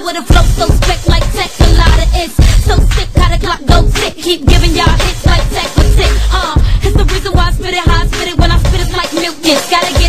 Flow with a flow so spec like tech, a lot of it's so sick. How the clock go tick, keep giving y'all hits like tech for tick. huh? it's the reason why I spit it, how I spit it when I spit it's like mucus. Gotta